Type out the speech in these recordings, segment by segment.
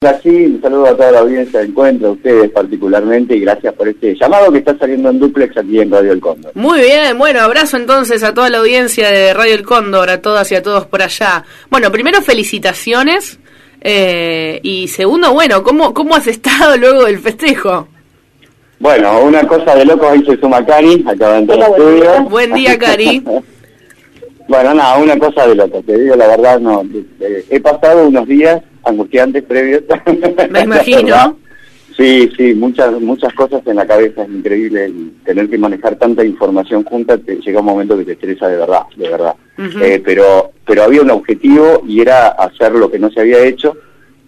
Así, un saludo a toda la audiencia de Encuentro, a ustedes particularmente, y gracias por este llamado que está saliendo en duplex aquí en Radio El Cóndor. Muy bien, bueno, abrazo entonces a toda la audiencia de Radio El Cóndor, a todas y a todos por allá. Bueno, primero felicitaciones, eh, y segundo, bueno, ¿cómo, ¿cómo has estado luego del festejo? Bueno, una cosa de loco ahí se suma Cari, acá dentro del estudio. Buen día, Cari. bueno, nada, una cosa de loco, te digo la verdad, no, he pasado unos días angustiantes previos. Me imagino. Sí, sí, muchas muchas cosas en la cabeza, es increíble tener que manejar tanta información junta, te, llega un momento que te estresa de verdad, de verdad. Eh, pero pero había un objetivo y era hacer lo que no se había hecho,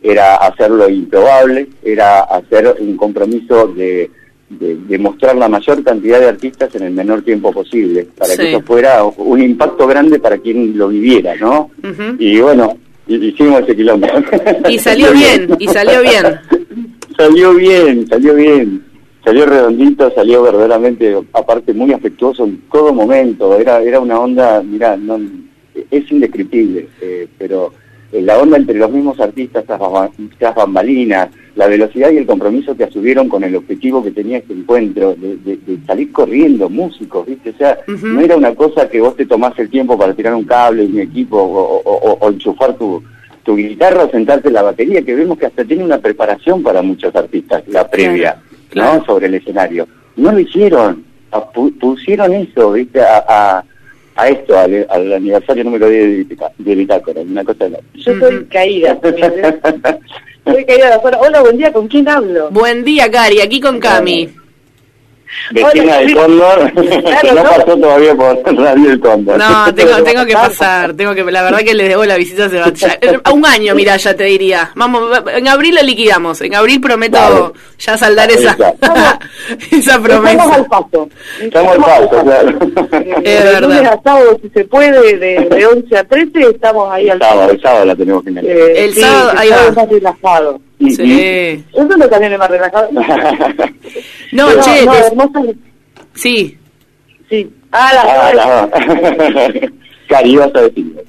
era hacer lo improbable, era hacer un compromiso de, de, mostrar la mayor cantidad de artistas en el menor tiempo posible, para que eso fuera un impacto grande para quien lo viviera, ¿no? Y bueno, hicimos ese kilómetro. Y salió bien, y salió bien. salió bien, salió bien. Salió redondito, salió verdaderamente, aparte muy afectuoso en todo momento. Era era una onda, mira, no, es indescriptible, eh, pero la onda entre los mismos artistas, estas bambalinas, la velocidad y el compromiso que asumieron con el objetivo que tenía este encuentro, de, salir corriendo, músicos, ¿viste? O sea, no era una cosa que vos te tomás el tiempo para tirar un cable, un equipo, o, enchufar tu, tu guitarra o sentarte en la batería, que vemos que hasta tiene una preparación para muchos artistas, la previa, ¿no? Sobre el escenario. No lo hicieron, pusieron eso, ¿viste? a a esto, al, al aniversario número 10 de, Bitácora, una cosa de la... Yo estoy caída. estoy caída de afuera. Hola, buen día, ¿con quién hablo? Buen día, Cari, aquí con Cami vecina del Cóndor, no, pasó todavía por Radio del Cóndor. No, tengo, tengo que pasar, tengo que, la verdad que le debo la visita a un año, mira, ya te diría. Vamos, en abril lo liquidamos, en abril prometo ya saldar esa, esa promesa. Estamos al paso. Estamos al paso, claro. Es verdad. lunes a sábado, si se puede, de, de 11 a 13, estamos ahí al sábado. El sábado la tenemos que eh, El sábado, ahí va. más relajado. Sí. Eso es lo también es más relajado. no, che, no, Sí. Sí. Ah, la, ah, Cari, vas a decir.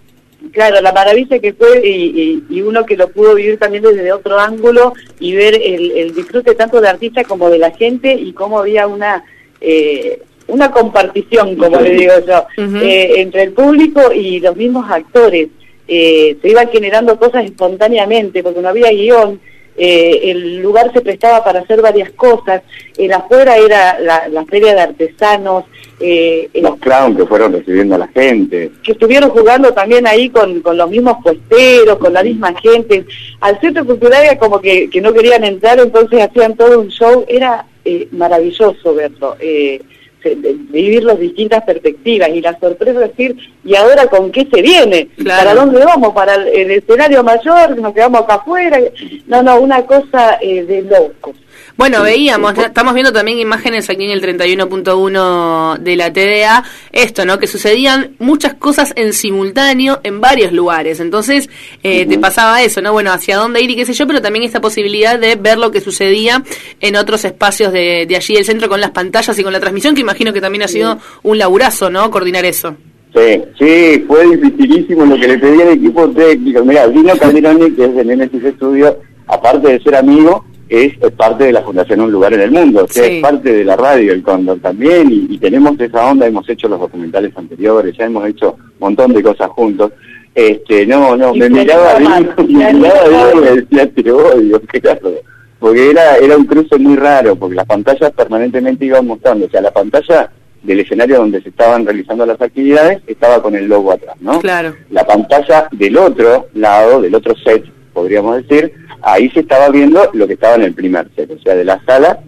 Claro, la maravilla que fue y, y, uno que lo pudo vivir también desde otro ángulo y ver el, el disfrute tanto de artistas como de la gente y cómo había una eh, una compartición, como le digo yo, eh, entre el público y los mismos actores. Eh, se iban generando cosas espontáneamente porque no había guion eh, el lugar se prestaba para hacer varias cosas, el afuera era la, feria de artesanos. Eh, los clowns que fueron recibiendo a la gente. Que estuvieron jugando también ahí con, con los mismos puesteros, con la misma gente. Al centro cultural era como que, que no querían entrar, entonces hacían todo un show, era eh, maravilloso verlo. Eh, vivir las distintas perspectivas y la sorpresa es decir, ¿y ahora con qué se viene? ¿Para dónde vamos? ¿Para el, escenario mayor? ¿Nos quedamos acá afuera? No, no, una cosa eh, de locos. Bueno, veíamos, estamos viendo también imágenes aquí en el 31.1 de la TDA, esto, ¿no? Que sucedían muchas cosas en simultáneo en varios lugares. Entonces, eh, te pasaba eso, ¿no? Bueno, hacia dónde ir y qué sé yo, pero también esta posibilidad de ver lo que sucedía en otros espacios de, allí del centro con las pantallas y con la transmisión, que imagino que también ha sido un laburazo, ¿no? Coordinar eso. Sí, sí, fue dificilísimo lo que le pedía al equipo técnico. Mira, Dino Calderoni, que es del Nemesis Studio, aparte de ser amigo, es, parte de la Fundación Un Lugar en el Mundo, que es parte de la radio El Cóndor también, y, tenemos esa onda, hemos hecho los documentales anteriores, ya hemos hecho un montón de cosas juntos. Este, no, no, me miraba bien, me miraba y me decía, te odio, claro, porque era, era un cruce muy raro, porque las pantallas permanentemente iban mostrando, o sea, la pantalla del escenario donde se estaban realizando las actividades estaba con el logo atrás, ¿no? Claro. La pantalla del otro lado, del otro set, podríamos decir, ahí se estaba viendo lo que estaba en el primer set, o sea, de la sala,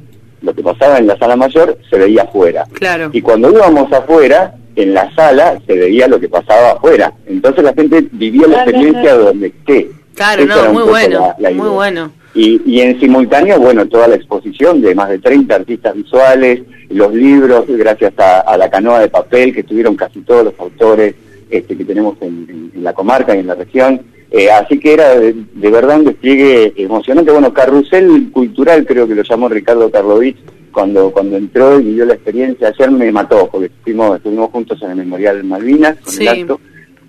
lo que pasaba en la sala mayor se veía afuera. Claro. Y cuando íbamos afuera, en la sala se veía lo que pasaba afuera. Entonces la gente vivía la experiencia donde esté. Claro, no, muy bueno, muy bueno. Y, y en simultáneo, bueno, toda la exposición de más de 30 artistas visuales, los libros, gracias a, la canoa de papel que tuvieron casi todos los autores este, que tenemos en la comarca y en la región, eh, así que era de, verdad un despliegue emocionante. Bueno, carrusel cultural creo que lo llamó Ricardo Karlovich cuando, cuando entró y vivió la experiencia. Ayer me mató porque estuvimos, estuvimos juntos en el Memorial Malvinas con el acto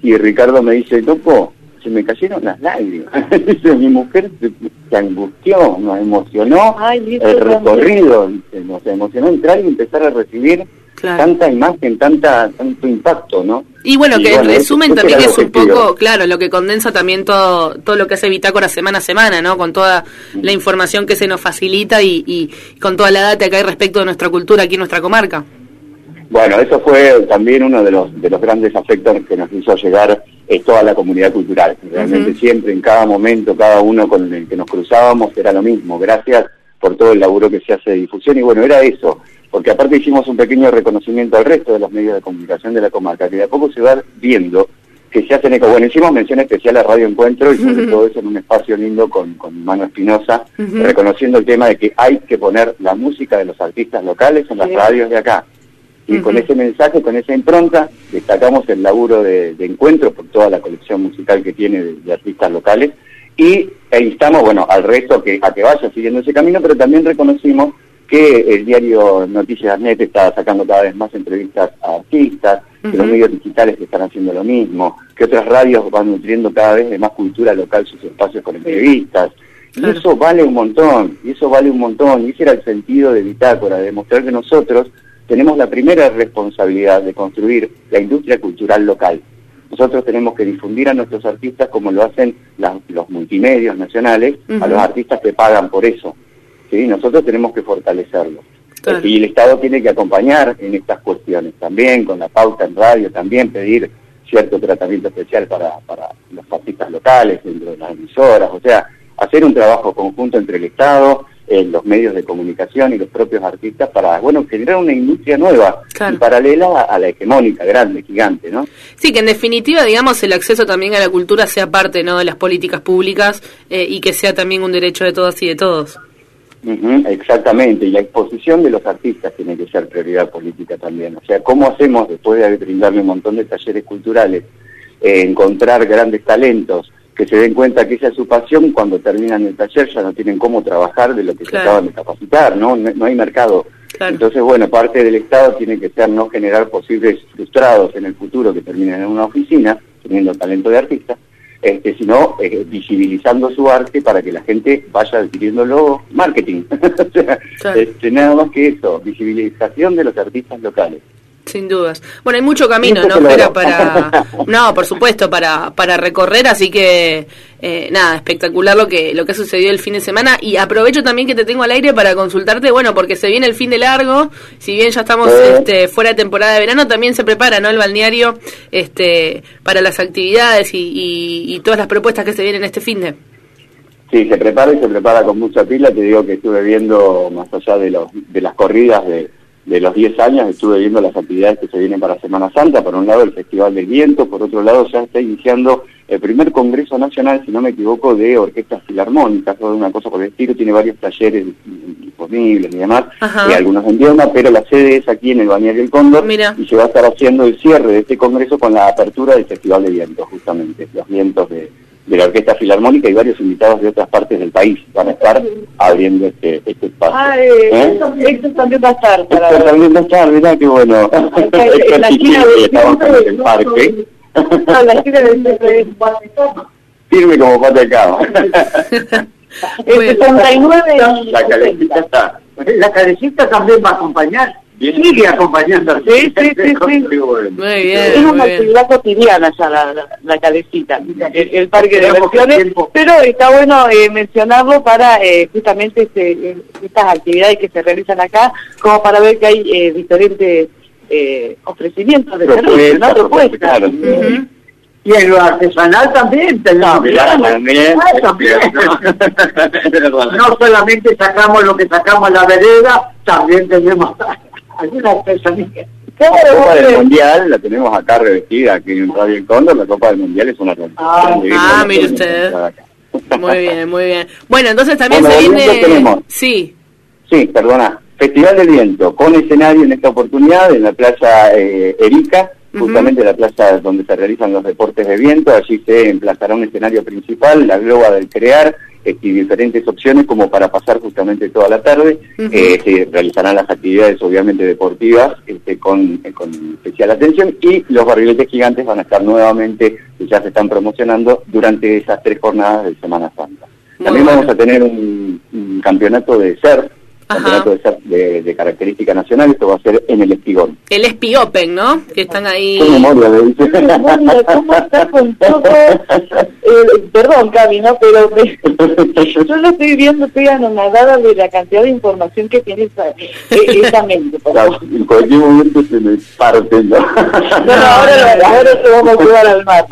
y Ricardo me dice, Topo, se me cayeron las lágrimas. Mi mujer se, angustió, nos emocionó el recorrido, nos emocionó entrar y empezar a recibir tanta imagen, tanta tanto impacto, ¿no? Y bueno, que el resumen también es un poco, claro, lo que condensa también todo todo lo que hace Bitácora semana a semana, ¿no? Con toda la información que se nos facilita y, y con toda la data que hay respecto de nuestra cultura aquí en nuestra comarca. Bueno, eso fue también uno de los, de los grandes afectos que nos hizo llegar eh, toda la comunidad cultural. Realmente siempre, en cada momento, cada uno con el que nos cruzábamos era lo mismo. Gracias por todo el laburo que se hace de difusión. Y bueno, era eso, porque aparte hicimos un pequeño reconocimiento al resto de los medios de comunicación de la comarca, que de a poco se va viendo que se hacen eco. Bueno, hicimos mención especial a Radio Encuentro y sobre todo eso en un espacio lindo con, con Mano Espinosa, reconociendo el tema de que hay que poner la música de los artistas locales en las radios de acá. Y con ese mensaje, con esa impronta, destacamos el laburo de, encuentro por toda la colección musical que tiene de, artistas locales y e instamos, bueno, al resto que, a que vaya siguiendo ese camino, pero también reconocimos que el diario Noticias Net está sacando cada vez más entrevistas a artistas, que los medios digitales están haciendo lo mismo, que otras radios van nutriendo cada vez de más cultura local sus espacios con entrevistas. Y eso vale un montón, y eso vale un montón, y ese era el sentido de Bitácora, de demostrar que nosotros tenemos la primera responsabilidad de construir la industria cultural local. Nosotros tenemos que difundir a nuestros artistas como lo hacen los multimedios nacionales, a los artistas que pagan por eso. ¿Sí? Nosotros tenemos que fortalecerlo. Y el Estado tiene que acompañar en estas cuestiones también, con la pauta en radio, también pedir cierto tratamiento especial para, para los artistas locales, dentro de las emisoras, o sea, hacer un trabajo conjunto entre el Estado, en los medios de comunicación y los propios artistas para, bueno, generar una industria nueva paralela a, la hegemónica, grande, gigante, ¿no? Sí, que en definitiva, digamos, el acceso también a la cultura sea parte, ¿no?, de las políticas públicas eh, y que sea también un derecho de todas y de todos. Exactamente, y la exposición de los artistas tiene que ser prioridad política también. O sea, ¿cómo hacemos, después de brindarle un montón de talleres culturales, eh, encontrar grandes talentos, que se den cuenta que esa es su pasión, cuando terminan el taller ya no tienen cómo trabajar de lo que se acaban de capacitar, ¿no? No, hay mercado. Entonces, bueno, parte del Estado tiene que ser no generar posibles frustrados en el futuro que terminen en una oficina, teniendo talento de artista, este, sino eh, visibilizando su arte para que la gente vaya adquiriéndolo marketing. este, nada más que eso, visibilización de los artistas locales. Sin dudas. Bueno, hay mucho camino, ¿no? Pero para, no, por supuesto, para, para recorrer, así que eh, nada, espectacular lo que lo que ha sucedido el fin de semana y aprovecho también que te tengo al aire para consultarte, bueno, porque se viene el fin de largo, si bien ya estamos este, fuera de temporada de verano, también se prepara, ¿no? El balneario este para las actividades y, y, todas las propuestas que se vienen este fin de. Sí, se prepara y se prepara con mucha pila, te digo que estuve viendo más allá de los de las corridas de de los 10 años estuve viendo las actividades que se vienen para Semana Santa, por un lado el Festival del Viento, por otro lado ya está iniciando el primer Congreso Nacional, si no me equivoco, de orquestas filarmónicas, o una cosa por el estilo, tiene varios talleres disponibles y demás, y algunos en idioma, pero la sede es aquí en el Bañar del Cóndor, y se va a estar haciendo el cierre de este Congreso con la apertura del Festival de Viento, justamente, los vientos de de la Orquesta Filarmónica y varios invitados de otras partes del país van a estar abriendo este, este espacio. Ah, eh, ¿Eh? esto, también va a estar. Para... Esto también va a estar, mirá qué bueno. En la esquina del el parque. No, la esquina del Firme como pata de cama. El 69 La calecita está. La calecita también va a acompañar sigue acompañando. Sí, sí, sí, Muy bien. Es una actividad cotidiana ya la, la, calecita, el, parque de diversiones, pero está bueno eh, mencionarlo para eh, justamente este, estas actividades que se realizan acá, como para ver que hay eh, diferentes eh, ofrecimientos de servicios, ¿no? Propuestas. Y en lo artesanal también tenemos. también, no solamente sacamos lo que sacamos en la vereda, también tenemos alguna. La Copa del Mundial la tenemos acá revestida, aquí en Radio El Cóndor, la Copa del Mundial es una Ah, ah mire usted. Muy bien, muy bien. Bueno, entonces también se viene... Sí. Sí, perdona. Festival del Viento, con escenario en esta oportunidad en la Plaza eh, Erika, justamente la plaza donde se realizan los deportes de viento. Allí se emplazará un escenario principal, la Globa del Crear, y diferentes opciones como para pasar justamente toda la tarde. Eh, se realizarán las actividades obviamente deportivas este, con, eh, con especial atención y los barriletes gigantes van a estar nuevamente, que ya se están promocionando durante esas tres jornadas de Semana Santa. Muy También bueno. vamos a tener un, un campeonato de surf. Campeonato de de, de característica nacional, esto va a ser en el Espigón. El Espi Open, ¿no? Que están ahí. Qué memoria, dice. Mónica, ¿cómo está con todo? Eh, perdón, Cami, ¿no? Pero me- yo lo estoy viendo, estoy anonadada de la cantidad de información que tiene esa, eh, esa mente. por favor. En cualquier momento se me parte. ¿no? Bueno, ahora, lo- ahora te vamos a llevar al mar.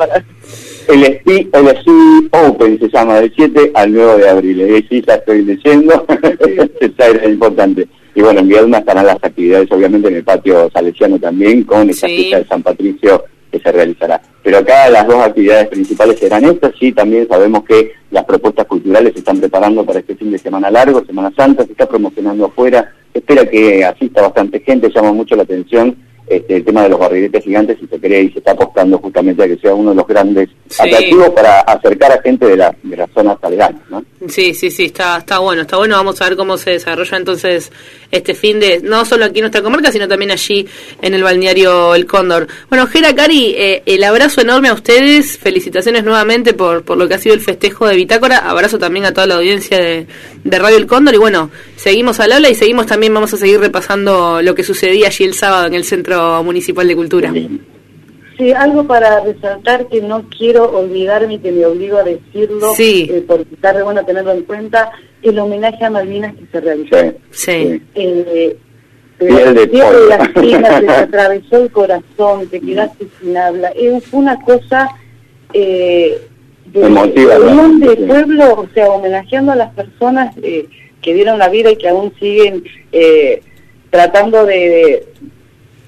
El SPI, el SPI Open se llama del 7 al 9 de abril. Eh, sí, ya estoy leyendo. Esa era importante. Y bueno, en Viedma estarán las actividades, obviamente, en el patio salesiano también, con esa Sí. fiesta de San Patricio que se realizará. Pero acá las dos actividades principales serán estas. Sí, también sabemos que las propuestas culturales se están preparando para este fin de semana largo, Semana Santa, se está promocionando afuera. Espera que asista bastante gente, llama mucho la atención este, el tema de los barriletes gigantes y se cree y se está apostando justamente a que sea uno de los grandes Sí. atractivos para acercar a gente de, la, de las zonas aledañas, ¿no? Sí, sí, sí, está, está bueno, está bueno. Vamos a ver cómo se desarrolla entonces este fin de, no solo aquí en nuestra comarca, sino también allí en el balneario El Cóndor. Bueno, Gera Cari, eh, el abrazo enorme a ustedes, felicitaciones nuevamente por, por lo que ha sido el festejo de Bitácora, abrazo también a toda la audiencia de, de Radio El Cóndor y bueno, seguimos al habla y seguimos también, vamos a seguir repasando lo que sucedía allí el sábado en el Centro Municipal de Cultura. Sí, algo para resaltar que no quiero olvidarme y que me obligo a decirlo, Sí. eh, porque está re bueno tenerlo en cuenta, el homenaje a Malvinas que se realizó. Sí. Sí. Eh, Piel de de las piernas, te atravesó el corazón, te quedaste sin habla. Eh, fue una cosa eh, de Emotiva, unión de Sí. pueblo, o sea, homenajeando a las personas eh, que dieron la vida y que aún siguen eh, tratando de,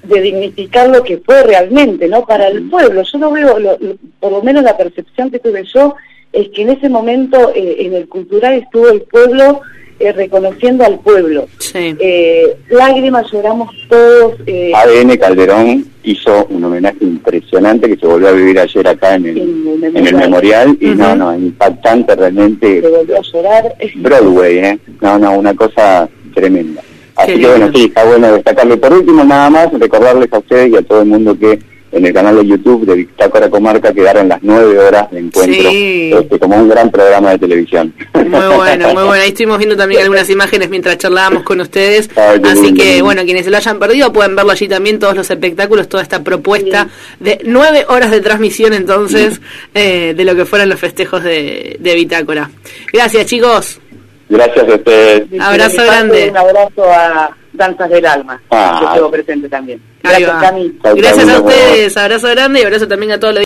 de dignificar lo que fue realmente, ¿no? Para el pueblo. Yo lo veo, lo- lo- por lo menos la percepción que tuve yo, es que en ese momento eh, en el cultural estuvo el pueblo eh, reconociendo al pueblo. Sí. Eh, lágrimas lloramos todos. Eh, ADN Calderón hizo un homenaje impresionante que se volvió a vivir ayer acá en el, En el en el memorial y no, no, impactante realmente. se volvió a llorar. Broadway, ¿eh? No, no, una cosa tremenda. Así Qué que bueno, sí, está bueno destacarlo. Por último, nada más, recordarles a ustedes y a todo el mundo que en el canal de YouTube de Bitácora Comarca quedaron las nueve horas de encuentro, Sí. este, como un gran programa de televisión. Muy bueno, muy bueno. Ahí estuvimos viendo también algunas imágenes mientras charlábamos con ustedes. Ay, Así lindo, que, bueno, quienes se lo hayan perdido pueden verlo allí también, todos los espectáculos, toda esta propuesta de nueve horas de transmisión entonces eh, de lo que fueron los festejos de, de Bitácora. Gracias, chicos. Gracias a ustedes. De Abrazo grande. Un abrazo a Danzas del Alma, Ah. que estuvo presente también. Gracias. Cami. Gracias a ustedes. Abrazo grande y abrazo también a todos los